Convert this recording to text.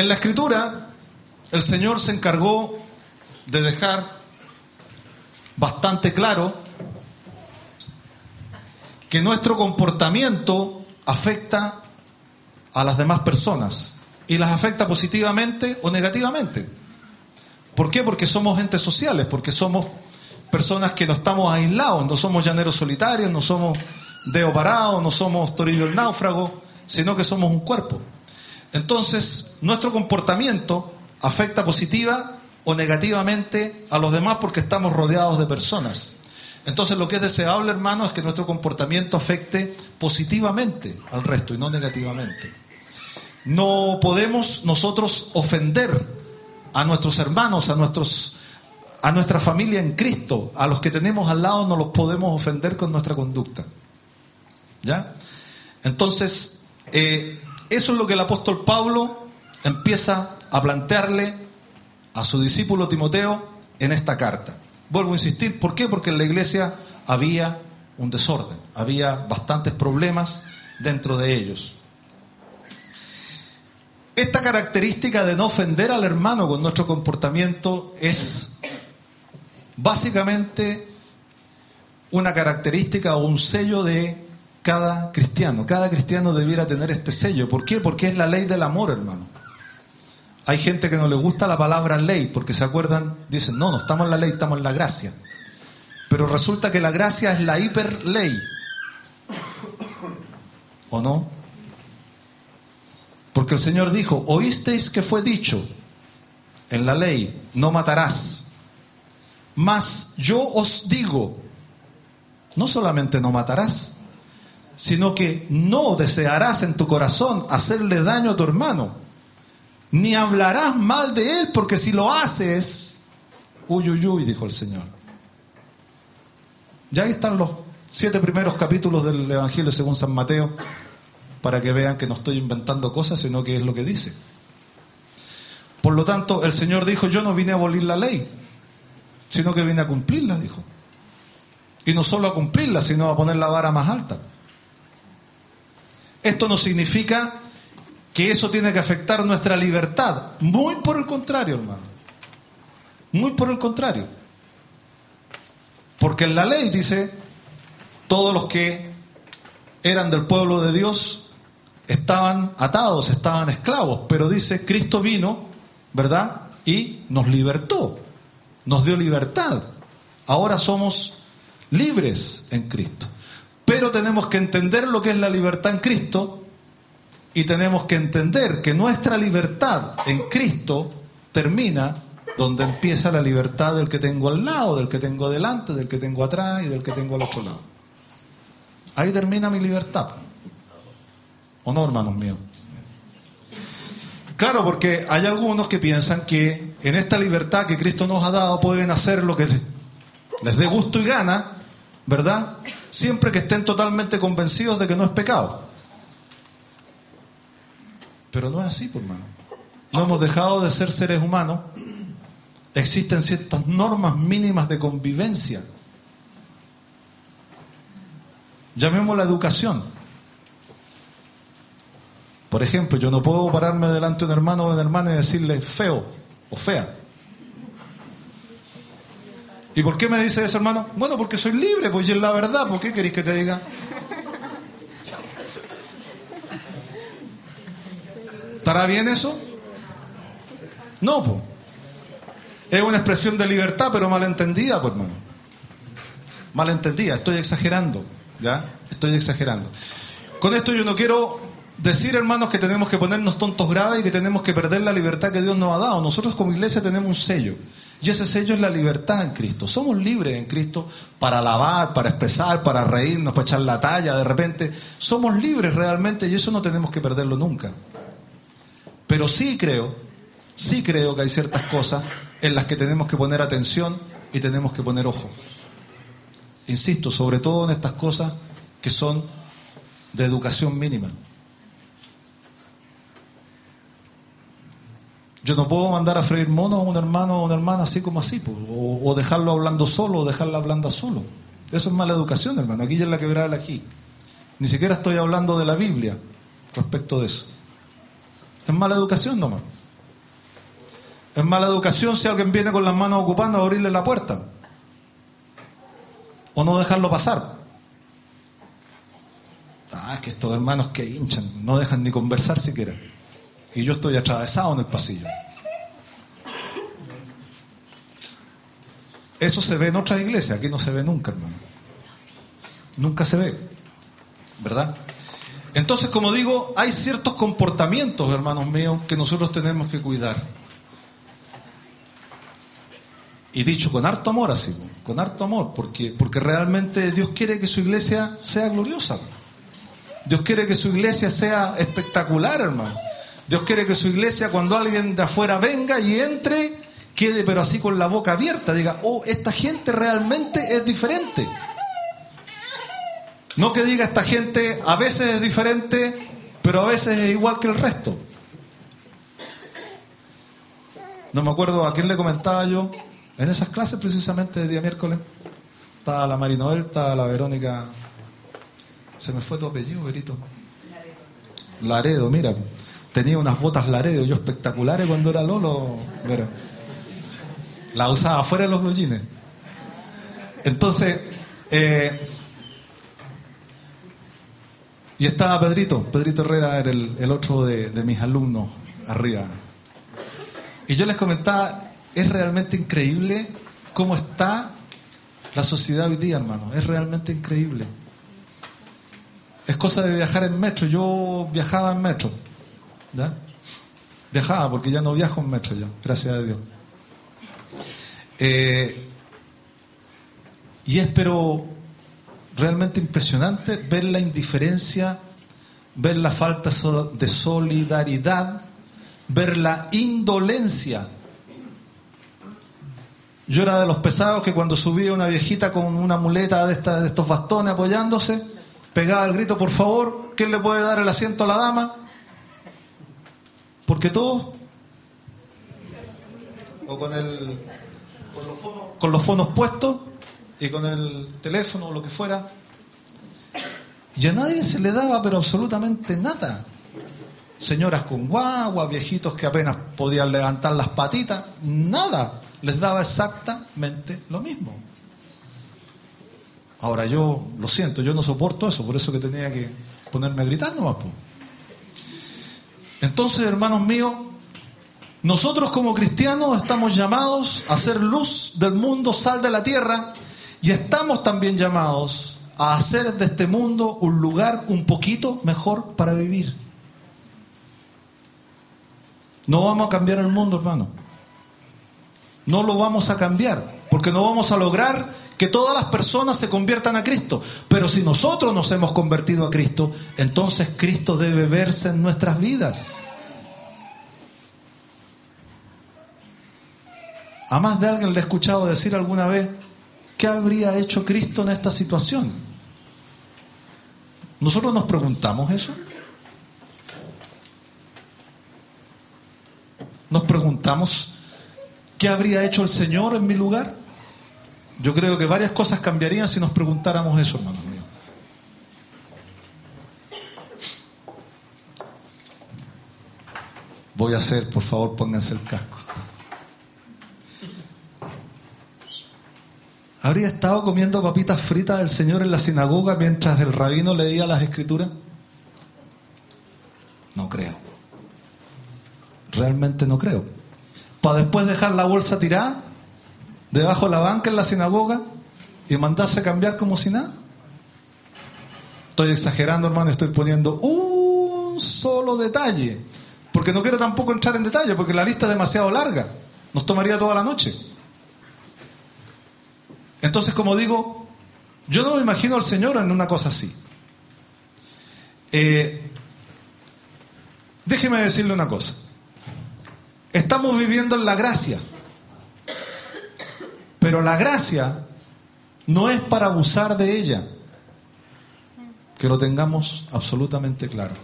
En la escritura, el Señor se encargó de dejar bastante claro que nuestro comportamiento afecta a las demás personas y las afecta positivamente o negativamente. ¿Por qué? Porque somos entes sociales, porque somos personas que no estamos aislados, no somos llaneros solitarios, no somos deo parados, no somos torillo el náufrago, sino que somos un cuerpo. Entonces, nuestro comportamiento afecta positiva o negativamente a los demás porque estamos rodeados de personas. Entonces, lo que es deseable, hermano, es que nuestro comportamiento afecte positivamente al resto y no negativamente. No podemos nosotros ofender a nuestros hermanos, a nuestros a nuestra familia en Cristo, a los que tenemos al lado no los podemos ofender con nuestra conducta. ¿Ya? Entonces, eh, eso es lo que el apóstol Pablo empieza a plantearle a su discípulo Timoteo en esta carta. Vuelvo a insistir, ¿por qué? Porque en la iglesia había un desorden, había bastantes problemas dentro de ellos. Esta característica de no ofender al hermano con nuestro comportamiento es básicamente una característica o un sello de cada cristiano. Cada cristiano debiera tener este sello. ¿Por qué? Porque es la ley del amor, hermano. Hay gente que no le gusta la palabra ley porque se acuerdan, dicen, no, no estamos en la ley, estamos en la gracia. Pero resulta que la gracia es la hiperley. ¿O no? Porque el Señor dijo, oísteis que fue dicho en la ley, no matarás. Mas yo os digo, no solamente no matarás, sino que no desearás en tu corazón hacerle daño a tu hermano, ni hablarás mal de él, porque si lo haces, uy, uy, uy, dijo el Señor. Ya ahí están los siete primeros capítulos del Evangelio según San Mateo, para que vean que no estoy inventando cosas, sino que es lo que dice. Por lo tanto, el Señor dijo, yo no vine a abolir la ley, sino que vine a cumplirla, dijo. Y no solo a cumplirla, sino a poner la vara más alta. Esto no significa que eso tiene que afectar nuestra libertad. Muy por el contrario, hermano. Muy por el contrario. Porque en la ley dice, todos los que eran del pueblo de Dios estaban atados, estaban esclavos. Pero dice, Cristo vino, ¿verdad? Y nos libertó nos dio libertad. Ahora somos libres en Cristo. Pero tenemos que entender lo que es la libertad en Cristo y tenemos que entender que nuestra libertad en Cristo termina donde empieza la libertad del que tengo al lado, del que tengo delante, del que tengo atrás y del que tengo al otro lado. Ahí termina mi libertad. ¿O no, hermanos míos? Claro, porque hay algunos que piensan que en esta libertad que Cristo nos ha dado pueden hacer lo que les dé gusto y gana, ¿verdad? Siempre que estén totalmente convencidos de que no es pecado. Pero no es así, por pues, hermano. No hemos dejado de ser seres humanos. Existen ciertas normas mínimas de convivencia. Llamemos la educación. Por ejemplo, yo no puedo pararme delante de un hermano o una hermana y decirle feo o fea. ¿Y por qué me dice eso, hermano? Bueno, porque soy libre, pues es la verdad. ¿Por qué queréis que te diga? ¿Estará bien eso? No, pues. Es una expresión de libertad, pero malentendida, pues, hermano. Malentendida, estoy exagerando, ¿ya? Estoy exagerando. Con esto yo no quiero decir, hermanos, que tenemos que ponernos tontos graves y que tenemos que perder la libertad que Dios nos ha dado. Nosotros como iglesia tenemos un sello. Y ese sello es la libertad en Cristo. Somos libres en Cristo para alabar, para expresar, para reírnos, para echar la talla. De repente, somos libres realmente y eso no tenemos que perderlo nunca. Pero sí creo, sí creo que hay ciertas cosas en las que tenemos que poner atención y tenemos que poner ojo. Insisto, sobre todo en estas cosas que son de educación mínima. Yo no puedo mandar a freír mono a un hermano o una hermana así como así, o, dejarlo hablando solo o dejarla hablando solo. Eso es mala educación, hermano. Aquí ya es la quebrada de aquí. Ni siquiera estoy hablando de la Biblia respecto de eso. Es mala educación nomás. Es mala educación si alguien viene con las manos ocupando a abrirle la puerta. O no dejarlo pasar. Ah, es que estos hermanos que hinchan, no dejan ni conversar siquiera. Y yo estoy atravesado en el pasillo. Eso se ve en otras iglesias, aquí no se ve nunca, hermano. Nunca se ve, ¿verdad? Entonces, como digo, hay ciertos comportamientos, hermanos míos, que nosotros tenemos que cuidar. Y dicho con harto amor así, con harto amor, porque, porque realmente Dios quiere que su iglesia sea gloriosa. Dios quiere que su iglesia sea espectacular, hermano. Dios quiere que su iglesia, cuando alguien de afuera venga y entre, quede pero así con la boca abierta, diga, oh, esta gente realmente es diferente. No que diga esta gente a veces es diferente, pero a veces es igual que el resto. No me acuerdo a quién le comentaba yo en esas clases precisamente de día miércoles. Estaba la Marinoel, estaba la Verónica. Se me fue tu apellido, Verito. Laredo, mira. Tenía unas botas Laredo, yo espectaculares cuando era Lolo. La usaba fuera de los blue Entonces, eh, y estaba Pedrito, Pedrito Herrera era el, otro de, de, mis alumnos arriba. Y yo les comentaba, es realmente increíble cómo está la sociedad hoy día, hermano. Es realmente increíble. Es cosa de viajar en metro. Yo viajaba en metro. ¿Ya? Viajaba porque ya no viajo en metro ya, gracias a Dios. Eh, y es pero realmente impresionante ver la indiferencia, ver la falta de solidaridad, ver la indolencia. Yo era de los pesados que cuando subía una viejita con una muleta de, de estos bastones apoyándose, pegaba el grito, por favor, ¿quién le puede dar el asiento a la dama? Porque todos, o con, el, con, los fonos, puestos, y con el teléfono o lo que fuera, y a nadie se le daba pero absolutamente nada. Señoras con guagua, viejitos que apenas podían levantar las patitas, nada. Les daba exactamente lo mismo. Ahora yo lo siento, yo no soporto eso, por eso que tenía que ponerme a gritar nomás. Entonces, hermanos míos, nosotros como cristianos estamos llamados a ser luz del mundo, sal de la tierra, y estamos también llamados a hacer de este mundo un lugar un poquito mejor para vivir. No vamos a cambiar el mundo, hermano. No lo vamos a cambiar, porque no vamos a lograr que todas las personas se conviertan a Cristo. Pero si nosotros nos hemos convertido a Cristo, entonces Cristo debe verse en nuestras vidas. A más de alguien le he escuchado decir alguna vez, ¿qué habría hecho Cristo en esta situación? ¿Nosotros nos preguntamos eso? ¿Nos preguntamos qué habría hecho el Señor en mi lugar? Yo creo que varias cosas cambiarían si nos preguntáramos eso, hermanos míos. Voy a hacer, por favor, pónganse el casco. ¿Habría estado comiendo papitas fritas el Señor en la sinagoga mientras el rabino leía las escrituras? No creo. Realmente no creo. Para después dejar la bolsa tirada debajo de la banca en la sinagoga y mandarse a cambiar como si nada. Estoy exagerando, hermano, estoy poniendo un solo detalle. Porque no quiero tampoco entrar en detalle, porque la lista es demasiado larga. Nos tomaría toda la noche. Entonces, como digo, yo no me imagino al Señor en una cosa así. Eh, déjeme decirle una cosa. Estamos viviendo en la gracia. Pero la gracia no es para abusar de ella. Que lo tengamos absolutamente claro.